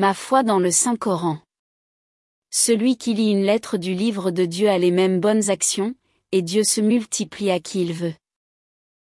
Ma foi dans le Saint-Coran. Celui qui lit une lettre du livre de Dieu a les mêmes bonnes actions, et Dieu se multiplie à qui il veut.